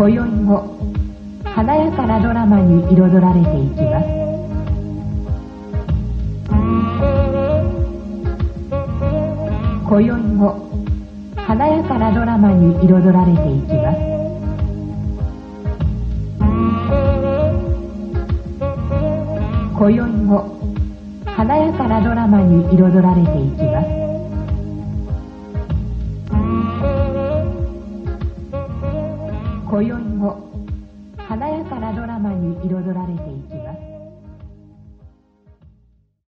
今宵も華やかなドラマに彩られていきます。今宵も華やかなドラマに彩られていきます。今宵も華やかなドラマに彩られていきます。今宵も華やかなドラマに彩られていきます。